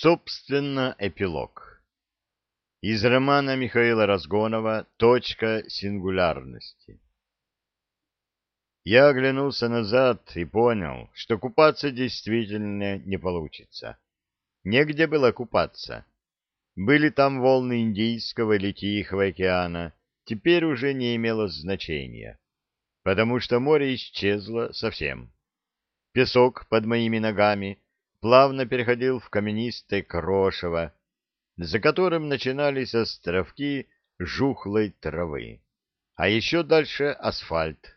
Собственно, эпилог. Из романа Михаила Разгонова «Точка сингулярности». Я оглянулся назад и понял, что купаться действительно не получится. Негде было купаться. Были там волны Индийского или Тихого океана, теперь уже не имело значения, потому что море исчезло совсем. Песок под моими ногами — плавно переходил в каменистое крошево, за которым начинались островки жухлой травы, а еще дальше асфальт.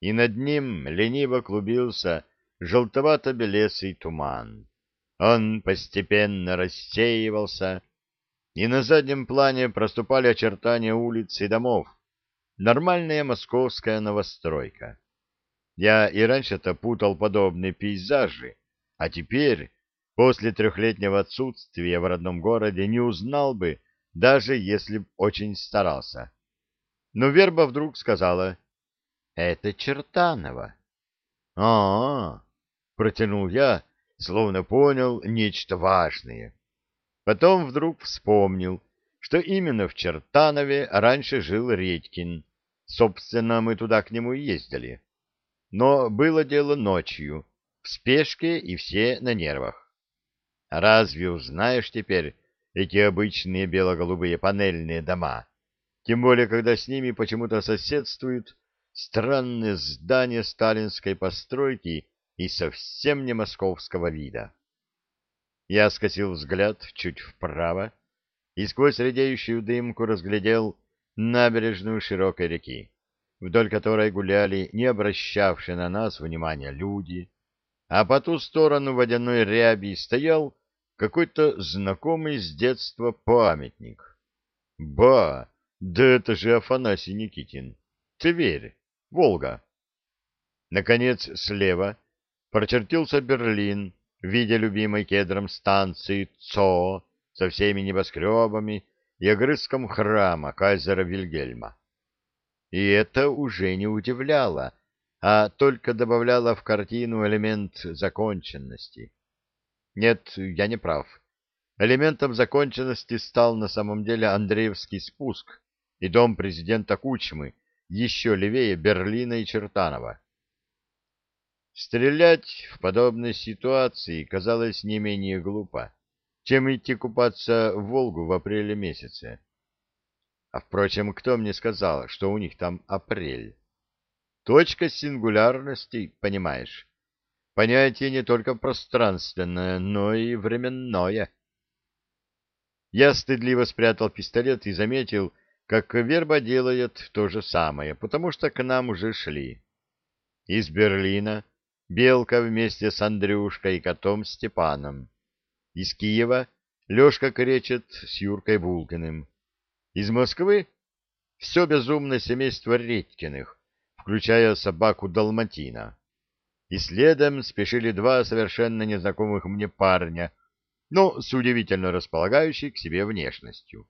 И над ним лениво клубился желтовато-белесый туман. Он постепенно рассеивался, и на заднем плане проступали очертания улиц и домов. Нормальная московская новостройка. Я и раньше-то путал подобные пейзажи, а теперь, после трехлетнего отсутствия в родном городе, не узнал бы, даже если б очень старался. Но Верба вдруг сказала, «Это Чертанова». «А-а-а!» — протянул я, словно понял нечто важное. Потом вдруг вспомнил, что именно в Чертанове раньше жил Редькин. Собственно, мы туда к нему ездили. Но было дело ночью, в спешке и все на нервах. Разве узнаешь теперь эти обычные бело-голубые панельные дома? Тем более, когда с ними почему-то соседствуют странные здания сталинской постройки и совсем не московского вида. Я скосил взгляд чуть вправо и сквозь редеющую дымку разглядел набережную широкой реки, вдоль которой гуляли не обращавшие на нас внимания люди, а по ту сторону водяной ряби стоял какой-то знакомый с детства памятник. Ба, да это же Афанасий Никитин. Тверь, Волга. Наконец, слева прочертился Берлин в виде любимой кедром станции ЦО со всеми небоскребами и огрызком храма кайзера Вильгельма. И это уже не удивляло, а только добавляла в картину элемент законченности. Нет, я не прав. Элементом законченности стал на самом деле Андреевский спуск и дом президента Кучмы, еще левее Берлина и Чертанова. Стрелять в подобной ситуации казалось не менее глупо, чем идти купаться в Волгу в апреле месяце. А, впрочем, кто мне сказал, что у них там апрель? Точка сингулярности, понимаешь. Понятие не только пространственное, но и временное. Я стыдливо спрятал пистолет и заметил, как Верба делает то же самое, потому что к нам уже шли. Из Берлина Белка вместе с Андрюшкой и котом Степаном. Из Киева Лешка кречет с Юркой Булкиным. Из Москвы все безумное семейство Редькиных включая собаку Далматина. И следом спешили два совершенно незнакомых мне парня, но с удивительно располагающей к себе внешностью.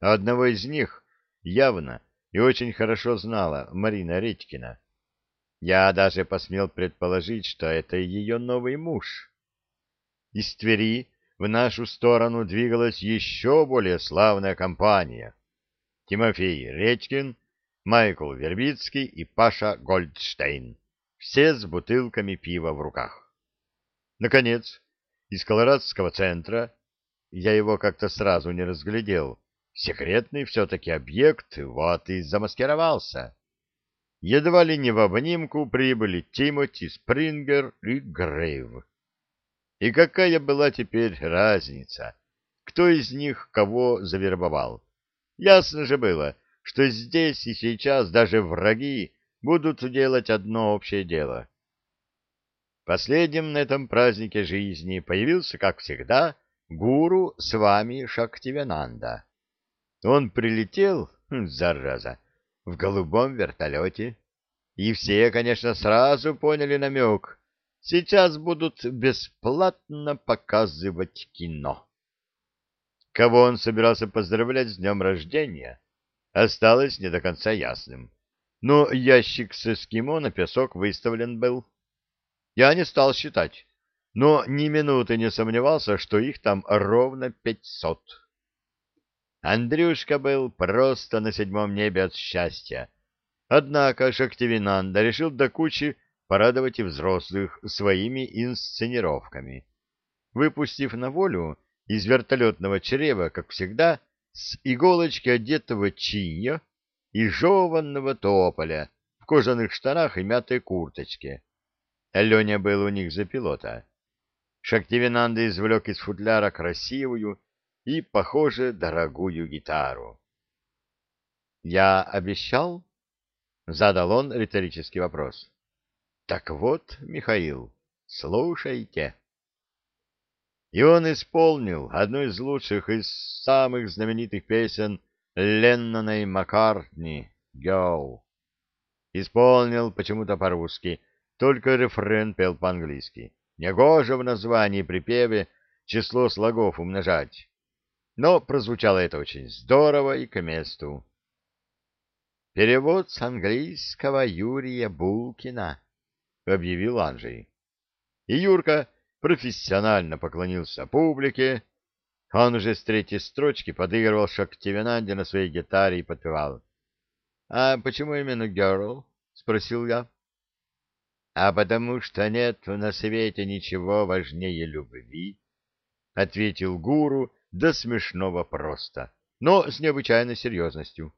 Одного из них явно и очень хорошо знала Марина Редькина. Я даже посмел предположить, что это ее новый муж. Из Твери в нашу сторону двигалась еще более славная компания. Тимофей Редькин Майкл Вербицкий и Паша Гольдштейн, все с бутылками пива в руках. Наконец, из колорадского центра, я его как-то сразу не разглядел, секретный все-таки объект, вот и замаскировался. Едва ли не в обнимку прибыли Тимоти, Спрингер и Грейв. И какая была теперь разница, кто из них кого завербовал? Ясно же было, что здесь и сейчас даже враги будут делать одно общее дело. Последним на этом празднике жизни появился, как всегда, гуру с вами Шактивенанда. Он прилетел, хм, зараза, в голубом вертолете. И все, конечно, сразу поняли намек. Сейчас будут бесплатно показывать кино. Кого он собирался поздравлять с днем рождения? Осталось не до конца ясным. Но ящик с эскимо на песок выставлен был. Я не стал считать. но ни минуты не сомневался, что их там ровно пятьсот. Андрюшка был просто на седьмом небе от счастья. Однако Шактивинанда решил до кучи порадовать и взрослых своими инсценировками. Выпустив на волю из вертолетного чрева, как всегда, с иголочки одетого чиня и жеванного тополя в кожаных штанах и мятой курточке. Леня был у них за пилота. Шактивинанда извлек из футляра красивую и, похоже, дорогую гитару. «Я обещал?» — задал он риторический вопрос. «Так вот, Михаил, слушайте». И он исполнил одну из лучших и самых знаменитых песен Леннона и Маккартни «Go». Исполнил почему-то по-русски, только рефрен пел по-английски. Негоже в названии припеве число слогов умножать. Но прозвучало это очень здорово и к месту. «Перевод с английского Юрия Булкина», — объявил Анжей. И Юрка профессионально поклонился публике. Он уже с третьей строчки подыгрывал Шактивенанде на своей гитаре и подпевал. — А почему именно «Герл»? — спросил я. — А потому что нет на свете ничего важнее любви, — ответил гуру до смешного просто, но с необычайной серьезностью.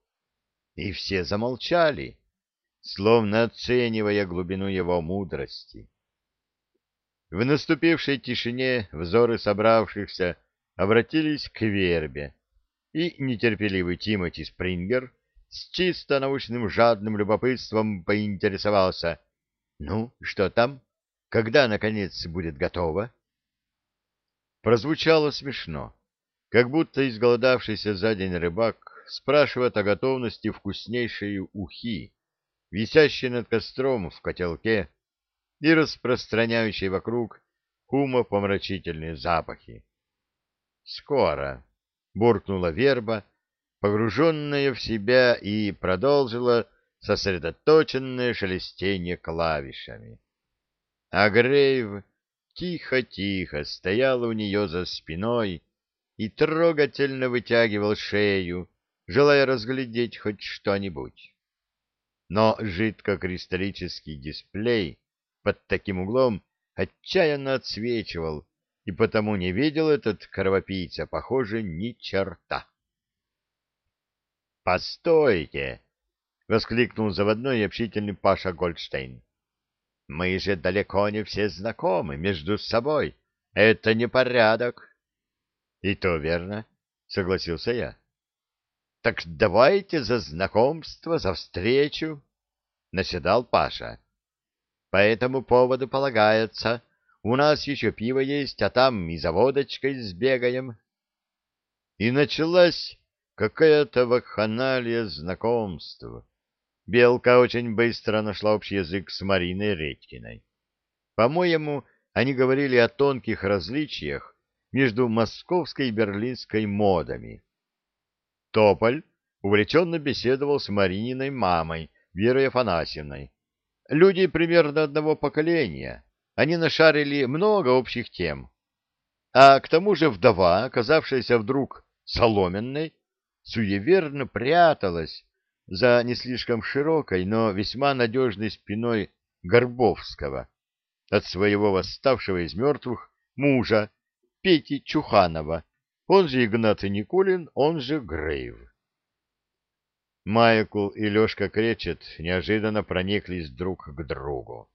И все замолчали, словно оценивая глубину его мудрости. В наступившей тишине взоры собравшихся обратились к вербе, и нетерпеливый Тимоти Спрингер с чисто научным жадным любопытством поинтересовался — ну, что там? Когда, наконец, будет готово? Прозвучало смешно, как будто изголодавшийся за день рыбак спрашивает о готовности вкуснейшей ухи, висящей над костром в котелке и распространяющей вокруг умопомрачительные запахи. «Скоро!» — буркнула верба, погруженная в себя, и продолжила сосредоточенное шелестение клавишами. А Грейв тихо-тихо стоял у нее за спиной и трогательно вытягивал шею, желая разглядеть хоть что-нибудь. Но жидкокристаллический дисплей под таким углом отчаянно отсвечивал, и потому не видел этот кровопийца, похоже, ни черта. «Постойте!» — воскликнул заводной и общительный Паша Гольдштейн. — Мы же далеко не все знакомы между собой. Это не порядок. — И то верно, — согласился я. — Так давайте за знакомство, за встречу, — наседал Паша. — По этому поводу полагается, у нас еще пиво есть, а там и за водочкой сбегаем. И началась какая-то вакханалия знакомства Белка очень быстро нашла общий язык с Мариной Редькиной. По-моему, они говорили о тонких различиях между московской и берлинской модами. Тополь увлеченно беседовал с Марининой мамой, Верой Афанасьевной. Люди примерно одного поколения. Они нашарили много общих тем. А к тому же вдова, оказавшаяся вдруг соломенной, суеверно пряталась за не слишком широкой, но весьма надежной спиной Горбовского от своего восставшего из мертвых мужа Пети Чуханова, он же Игнат Никулин, он же Грейв. Майкл и Лешка Кречет неожиданно прониклись друг к другу.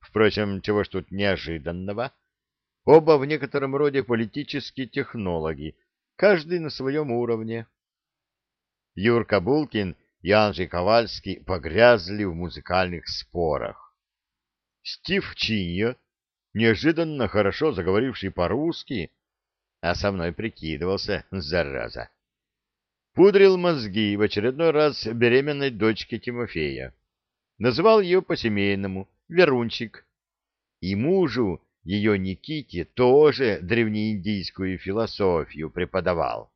Впрочем, чего ж тут неожиданного? Оба в некотором роде политические технологи, каждый на своем уровне. Юрка Булкин — и Анжей Ковальский погрязли в музыкальных спорах. Стив Чиньо, неожиданно хорошо заговоривший по-русски, а со мной прикидывался, зараза, пудрил мозги в очередной раз беременной дочке Тимофея. Называл ее по-семейному Верунчик. И мужу ее Никите тоже древнеиндийскую философию преподавал.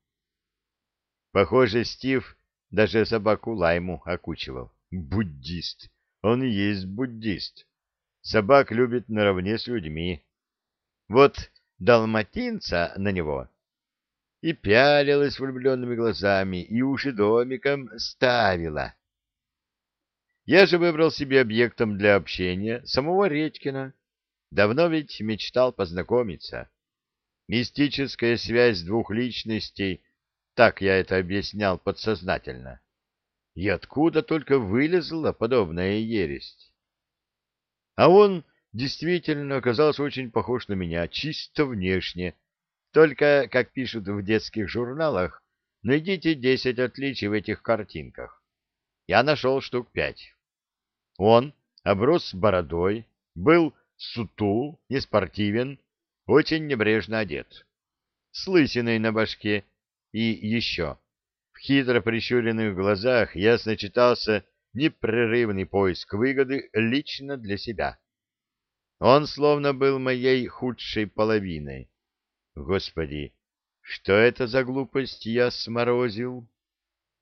Похоже, Стив даже собаку Лайму окучивал. Буддист. Он и есть буддист. Собак любит наравне с людьми. Вот далматинца на него и пялилась влюбленными глазами, и уши домиком ставила. Я же выбрал себе объектом для общения самого Редькина. Давно ведь мечтал познакомиться. Мистическая связь двух личностей, так я это объяснял подсознательно. И откуда только вылезла подобная ересь? А он действительно оказался очень похож на меня, чисто внешне. Только, как пишут в детских журналах, найдите десять отличий в этих картинках. Я нашел штук пять. Он оброс бородой, был сутул, неспортивен, очень небрежно одет, с лысиной на башке и еще. В хитро прищуренных глазах ясно читался непрерывный поиск выгоды лично для себя. Он словно был моей худшей половиной. Господи, что это за глупость я сморозил?